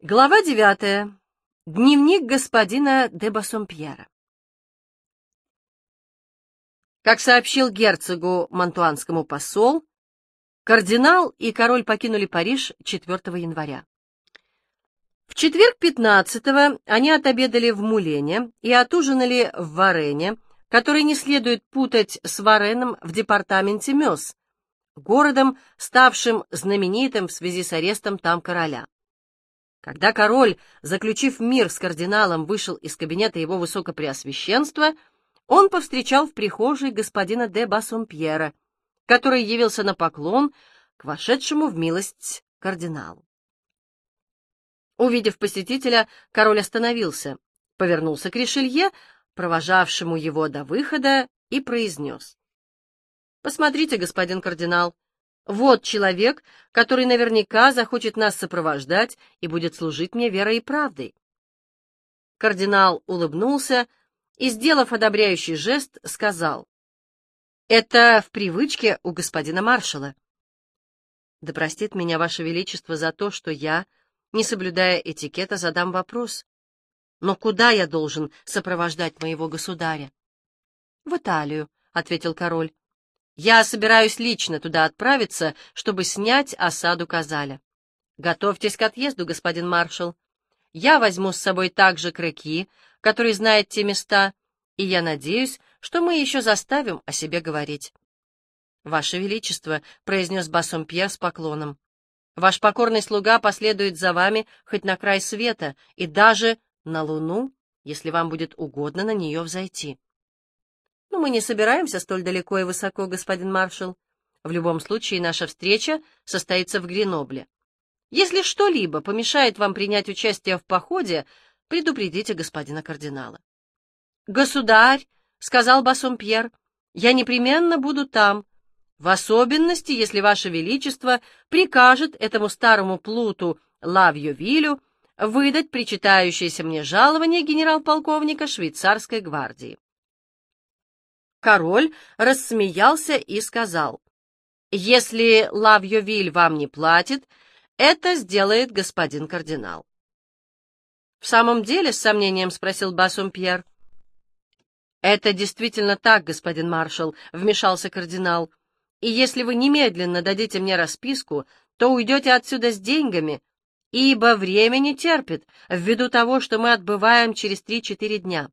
Глава девятая. Дневник господина де Бассомпьера. Как сообщил герцогу Мантуанскому посол, кардинал и король покинули Париж 4 января. В четверг 15-го они отобедали в Мулене и отужинали в Варене, который не следует путать с Вареном в департаменте Мёс, городом, ставшим знаменитым в связи с арестом там короля. Когда король, заключив мир с кардиналом, вышел из кабинета его высокопреосвященства, он повстречал в прихожей господина де Бассомпьера, который явился на поклон к вошедшему в милость кардиналу. Увидев посетителя, король остановился, повернулся к Ришелье, провожавшему его до выхода, и произнес. «Посмотрите, господин кардинал, вот человек, который наверняка захочет нас сопровождать и будет служить мне верой и правдой. Кардинал улыбнулся и, сделав одобряющий жест, сказал, «Это в привычке у господина маршала». «Да простит меня, Ваше Величество, за то, что я, не соблюдая этикета, задам вопрос. Но куда я должен сопровождать моего государя?» «В Италию», — ответил король. Я собираюсь лично туда отправиться, чтобы снять осаду Казаля. Готовьтесь к отъезду, господин маршал. Я возьму с собой также Крэки, который знает те места, и я надеюсь, что мы еще заставим о себе говорить. «Ваше Величество», — произнес Бассомпьер с поклоном, — «ваш покорный слуга последует за вами хоть на край света и даже на луну, если вам будет угодно на нее взойти». Но мы не собираемся столь далеко и высоко, господин маршал. В любом случае, наша встреча состоится в Гренобле. Если что-либо помешает вам принять участие в походе, предупредите господина кардинала. «Государь», — сказал Бассомпьер, — «я непременно буду там, в особенности, если ваше величество прикажет этому старому плуту Лавьевилю выдать причитающееся мне жалование генерал-полковника швейцарской гвардии». Король рассмеялся и сказал, «Если Лавьевиль вам не платит, это сделает господин кардинал». «В самом деле?» — с сомнением спросил Бассомпьер. «Это действительно так, господин маршал», — вмешался кардинал. «И если вы немедленно дадите мне расписку, то уйдете отсюда с деньгами, ибо время не терпит, ввиду того, что мы отбываем через три-четыре дня.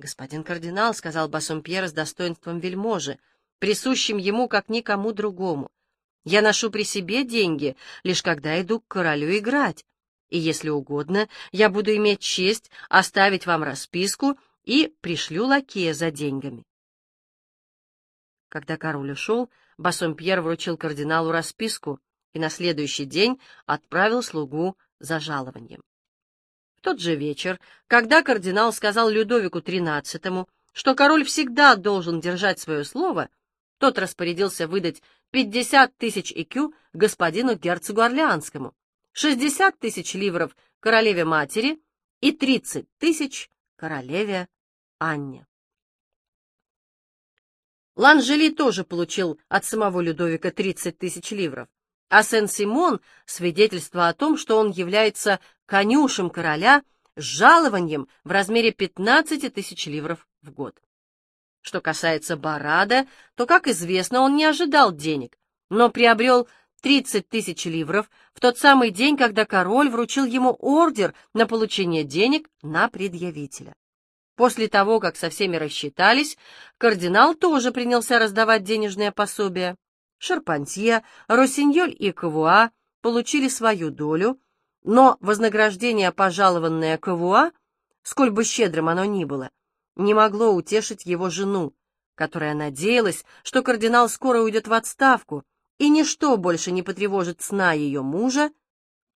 «Господин кардинал», — сказал Бассомпьер с достоинством вельможи, присущим ему, как никому другому, — «я ношу при себе деньги, лишь когда иду к королю играть, и, если угодно, я буду иметь честь оставить вам расписку и пришлю лакея за деньгами». Когда король ушел, Бассомпьер вручил кардиналу расписку и на следующий день отправил слугу за жалованием тот же вечер, когда кардинал сказал Людовику XIII, что король всегда должен держать свое слово, тот распорядился выдать 50 тысяч икю господину герцогу Орлеанскому, 60 тысяч ливров королеве-матери и 30 тысяч королеве Анне. Ланжели тоже получил от самого Людовика 30 тысяч ливров, а Сен-Симон — свидетельство о том, что он является конюшем короля с жалованием в размере 15 тысяч ливров в год. Что касается Барада, то, как известно, он не ожидал денег, но приобрел 30 тысяч ливров в тот самый день, когда король вручил ему ордер на получение денег на предъявителя. После того, как со всеми рассчитались, кардинал тоже принялся раздавать денежные пособия. Шарпантье, Росиньоль и Кавуа получили свою долю, но вознаграждение, пожалованное Кавуа, сколь бы щедрым оно ни было, не могло утешить его жену, которая надеялась, что кардинал скоро уйдет в отставку, и ничто больше не потревожит сна ее мужа.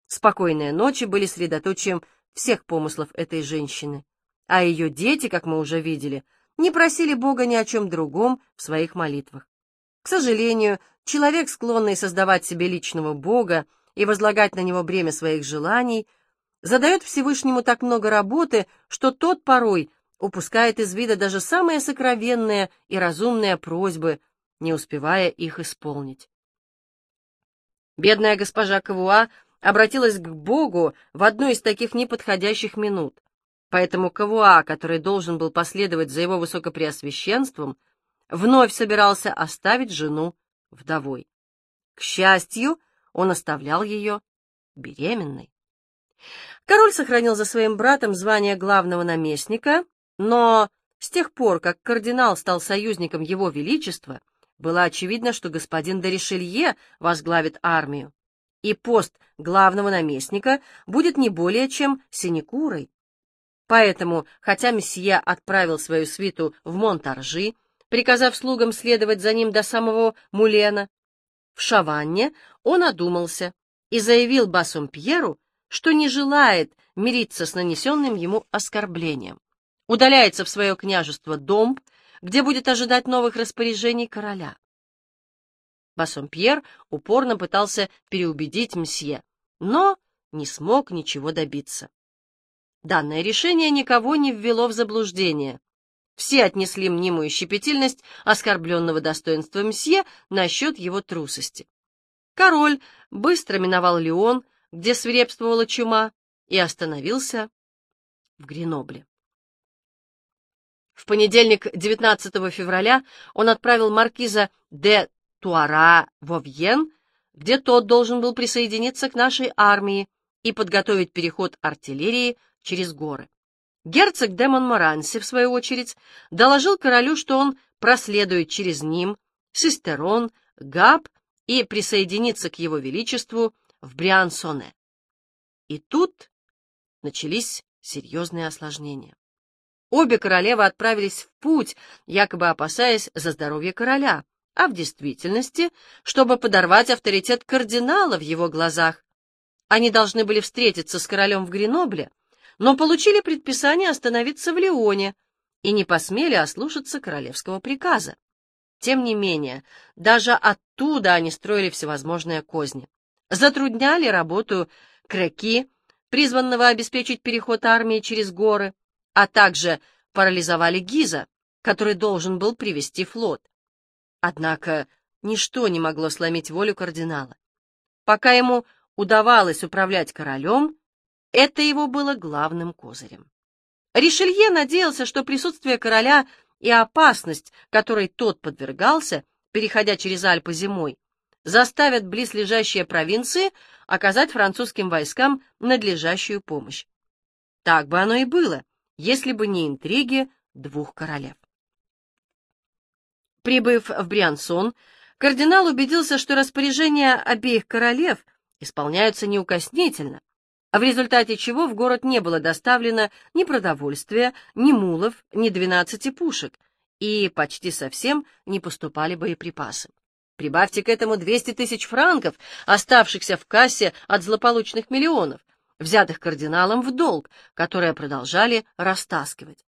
Спокойные ночи были средоточием всех помыслов этой женщины, а ее дети, как мы уже видели, не просили Бога ни о чем другом в своих молитвах. К сожалению, человек, склонный создавать себе личного Бога и возлагать на него бремя своих желаний, задает Всевышнему так много работы, что тот порой упускает из вида даже самые сокровенные и разумные просьбы, не успевая их исполнить. Бедная госпожа Кавуа обратилась к Богу в одну из таких неподходящих минут. Поэтому Кавуа, который должен был последовать за его высокопреосвященством, вновь собирался оставить жену вдовой. К счастью, он оставлял ее беременной. Король сохранил за своим братом звание главного наместника, но с тех пор, как кардинал стал союзником его величества, было очевидно, что господин Доришелье возглавит армию, и пост главного наместника будет не более чем синекурой. Поэтому, хотя месье отправил свою свиту в Монтаржи, приказав слугам следовать за ним до самого Мулена, в Шаванне он одумался и заявил Бассомпьеру, что не желает мириться с нанесенным ему оскорблением, удаляется в свое княжество Домб, где будет ожидать новых распоряжений короля. Бассомпьер упорно пытался переубедить мсье, но не смог ничего добиться. Данное решение никого не ввело в заблуждение. Все отнесли мнимую щепетильность оскорбленного достоинства мсье насчет его трусости. Король быстро миновал Леон, где свирепствовала чума, и остановился в Гренобле. В понедельник, 19 февраля, он отправил маркиза де Туара во Вьен, где тот должен был присоединиться к нашей армии и подготовить переход артиллерии через горы. Герцог де Монморанси, в свою очередь, доложил королю, что он проследует через ним, Систерон, Габ и присоединится к его величеству в Бриансоне. И тут начались серьезные осложнения. Обе королевы отправились в путь, якобы опасаясь за здоровье короля, а в действительности, чтобы подорвать авторитет кардинала в его глазах. Они должны были встретиться с королем в Гренобле, но получили предписание остановиться в Лионе и не посмели ослушаться королевского приказа. Тем не менее, даже оттуда они строили всевозможные козни. Затрудняли работу Креки, призванного обеспечить переход армии через горы, а также парализовали Гиза, который должен был привести флот. Однако ничто не могло сломить волю кардинала. Пока ему удавалось управлять королем, это его было главным козырем. Ришелье надеялся, что присутствие короля и опасность, которой тот подвергался, переходя через Альпы зимой, заставят близлежащие провинции оказать французским войскам надлежащую помощь. Так бы оно и было, если бы не интриги двух королев. Прибыв в Бриансон, кардинал убедился, что распоряжения обеих королев исполняются неукоснительно, в результате чего в город не было доставлено ни продовольствия, ни мулов, ни двенадцати пушек, и почти совсем не поступали боеприпасы. Прибавьте к этому 200 тысяч франков, оставшихся в кассе от злополучных миллионов, взятых кардиналом в долг, которые продолжали растаскивать.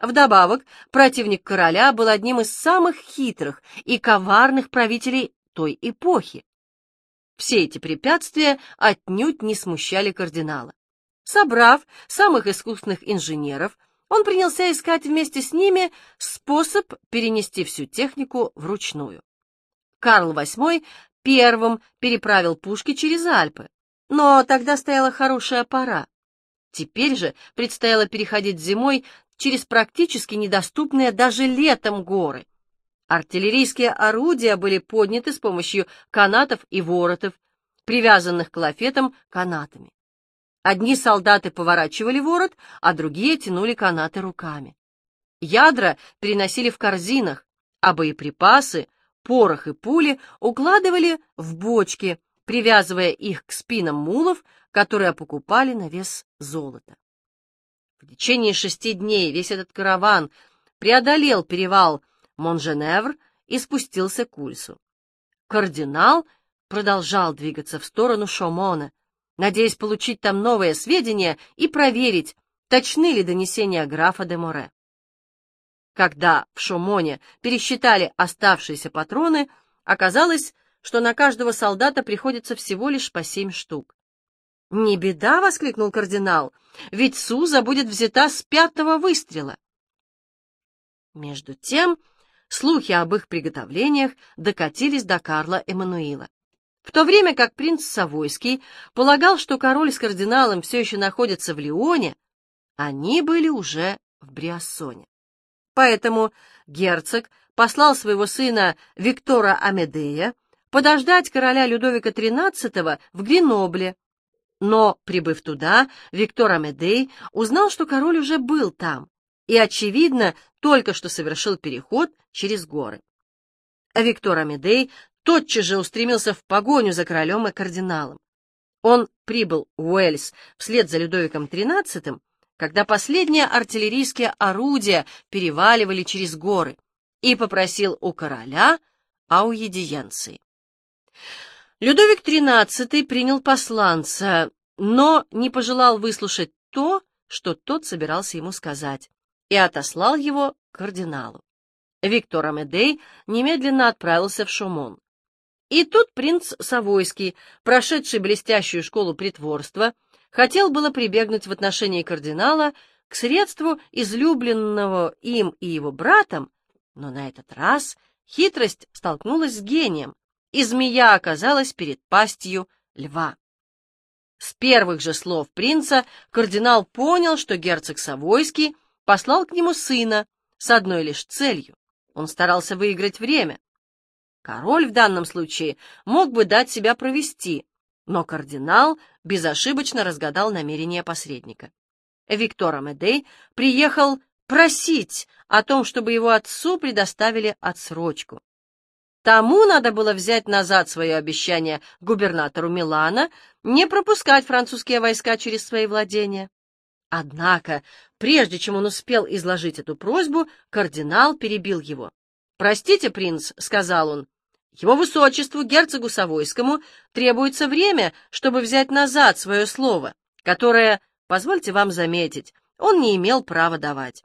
Вдобавок, противник короля был одним из самых хитрых и коварных правителей той эпохи. Все эти препятствия отнюдь не смущали кардинала. Собрав самых искусных инженеров, он принялся искать вместе с ними способ перенести всю технику вручную. Карл VIII первым переправил пушки через Альпы, но тогда стояла хорошая пора. Теперь же предстояло переходить зимой через практически недоступные даже летом горы. Артиллерийские орудия были подняты с помощью канатов и воротов, привязанных к лафетам канатами. Одни солдаты поворачивали ворот, а другие тянули канаты руками. Ядра переносили в корзинах, а боеприпасы, порох и пули укладывали в бочки, привязывая их к спинам мулов, которые покупали на вес золота. В течение шести дней весь этот караван преодолел перевал Монженевр и спустился к Ульсу. Кардинал продолжал двигаться в сторону Шомона, надеясь получить там новые сведения и проверить, точны ли донесения графа де Море. Когда в Шомоне пересчитали оставшиеся патроны, оказалось, что на каждого солдата приходится всего лишь по семь штук. «Не беда!» — воскликнул кардинал, — «ведь Суза будет взята с пятого выстрела». Между тем слухи об их приготовлениях докатились до Карла Эммануила. В то время как принц Савойский полагал, что король с кардиналом все еще находятся в Лионе, они были уже в Бриассоне. Поэтому герцог послал своего сына Виктора Амедея подождать короля Людовика XIII в Гренобле. Но, прибыв туда, Виктор Амедей узнал, что король уже был там и, очевидно, только что совершил переход через горы. Виктор Амедей тотчас же устремился в погоню за королем и кардиналом. Он прибыл в Уэльс вслед за Людовиком XIII, когда последние артиллерийские орудия переваливали через горы, и попросил у короля аудиенции. Людовик XIII принял посланца, но не пожелал выслушать то, что тот собирался ему сказать, и отослал его к кардиналу. Виктор Амедей немедленно отправился в Шумон. И тут принц Савойский, прошедший блестящую школу притворства, хотел было прибегнуть в отношении кардинала к средству, излюбленного им и его братом, но на этот раз хитрость столкнулась с гением, и змея оказалась перед пастью льва. С первых же слов принца кардинал понял, что герцог Савойский послал к нему сына с одной лишь целью. Он старался выиграть время. Король в данном случае мог бы дать себя провести, но кардинал безошибочно разгадал намерения посредника. Виктор Амедей приехал просить о том, чтобы его отцу предоставили отсрочку. Тому надо было взять назад свое обещание губернатору Милана не пропускать французские войска через свои владения. Однако, прежде чем он успел изложить эту просьбу, кардинал перебил его. «Простите, принц», — сказал он, его высочеству, герцогу Савойскому, требуется время, чтобы взять назад свое слово, которое, позвольте вам заметить, он не имел права давать.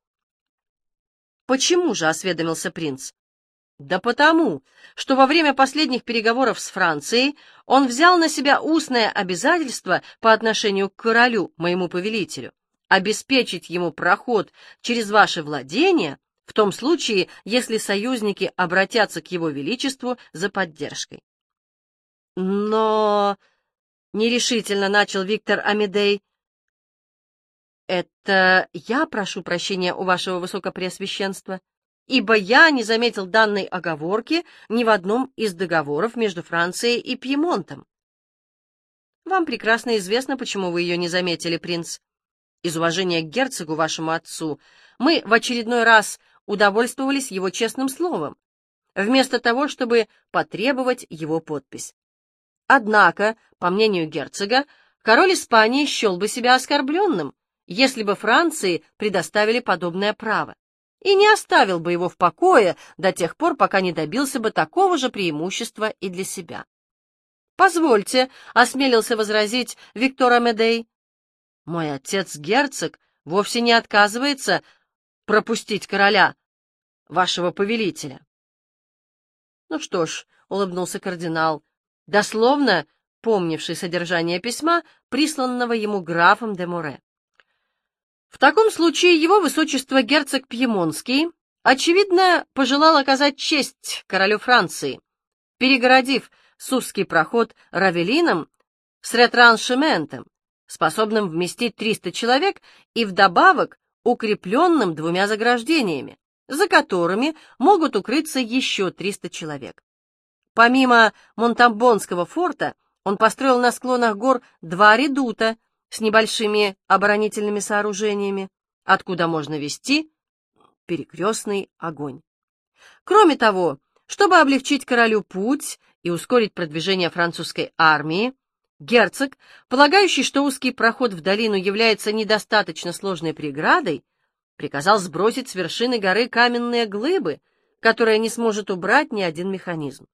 «Почему же?» — осведомился принц. «Да потому, что во время последних переговоров с Францией он взял на себя устное обязательство по отношению к королю, моему повелителю, обеспечить ему проход через ваше владение в том случае, если союзники обратятся к его величеству за поддержкой. Но... Нерешительно начал Виктор Амедей. Это я прошу прощения у вашего высокопреосвященства, ибо я не заметил данной оговорки ни в одном из договоров между Францией и Пьемонтом. Вам прекрасно известно, почему вы ее не заметили, принц. Из уважения к герцогу, вашему отцу, мы в очередной раз удовольствовались его честным словом, вместо того, чтобы потребовать его подпись. Однако, по мнению герцога, король Испании счел бы себя оскорбленным, если бы Франции предоставили подобное право, и не оставил бы его в покое до тех пор, пока не добился бы такого же преимущества и для себя. «Позвольте», — осмелился возразить Виктор Амедей, — «мой отец-герцог вовсе не отказывается пропустить короля, вашего повелителя. Ну что ж, улыбнулся кардинал, дословно помнивший содержание письма, присланного ему графом де Море. В таком случае его высочество герцог Пьемонский, очевидно, пожелал оказать честь королю Франции, перегородив Сузский проход Равелином с ретраншементом, способным вместить 300 человек и вдобавок укрепленным двумя заграждениями, за которыми могут укрыться еще 300 человек. Помимо Монтамбонского форта, он построил на склонах гор два редута с небольшими оборонительными сооружениями, откуда можно вести перекрестный огонь. Кроме того, чтобы облегчить королю путь и ускорить продвижение французской армии, Герцог, полагающий, что узкий проход в долину является недостаточно сложной преградой, приказал сбросить с вершины горы каменные глыбы, которые не сможет убрать ни один механизм.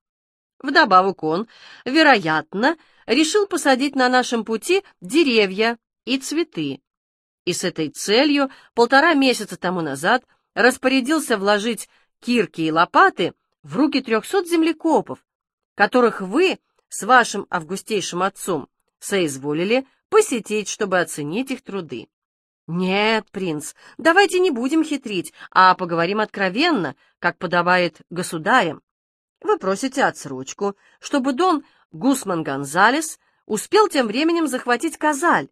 Вдобавок он, вероятно, решил посадить на нашем пути деревья и цветы, и с этой целью полтора месяца тому назад распорядился вложить кирки и лопаты в руки трехсот землекопов, которых вы с вашим августейшим отцом соизволили посетить, чтобы оценить их труды. Нет, принц, давайте не будем хитрить, а поговорим откровенно, как подобает государям. Вы просите отсрочку, чтобы Дон Гусман Гонзалес успел тем временем захватить Казаль,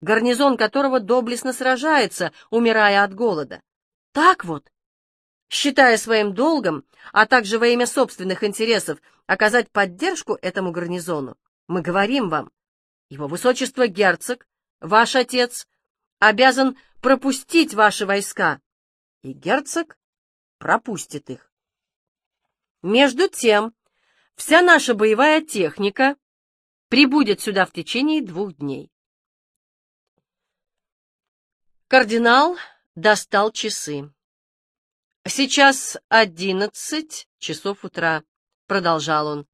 гарнизон которого доблестно сражается, умирая от голода. Так вот, считая своим долгом, а также во имя собственных интересов, оказать поддержку этому гарнизону, мы говорим вам, его высочество герцог, ваш отец, обязан пропустить ваши войска, и герцог пропустит их. Между тем, вся наша боевая техника прибудет сюда в течение двух дней. Кардинал достал часы. «Сейчас одиннадцать часов утра», — продолжал он.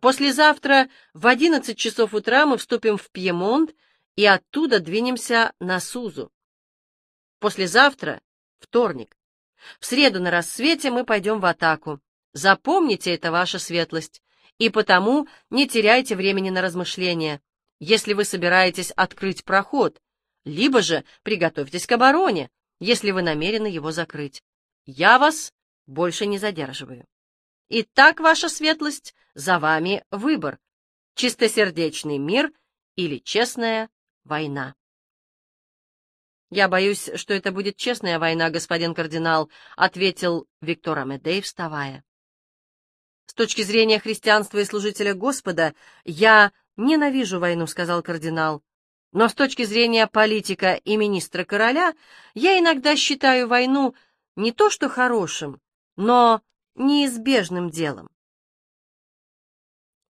«Послезавтра в одиннадцать часов утра мы вступим в Пьемонт и оттуда двинемся на Сузу. Послезавтра, вторник, в среду на рассвете мы пойдем в атаку. Запомните это, ваша светлость, и потому не теряйте времени на размышления, если вы собираетесь открыть проход, либо же приготовьтесь к обороне, если вы намерены его закрыть. Я вас больше не задерживаю. Итак, ваша светлость, за вами выбор. Чистосердечный мир или честная война. «Я боюсь, что это будет честная война, господин кардинал», — ответил Виктор Амедей, вставая. «С точки зрения христианства и служителя Господа, я ненавижу войну», — сказал кардинал. Но с точки зрения политика и министра короля, я иногда считаю войну не то что хорошим, но неизбежным делом.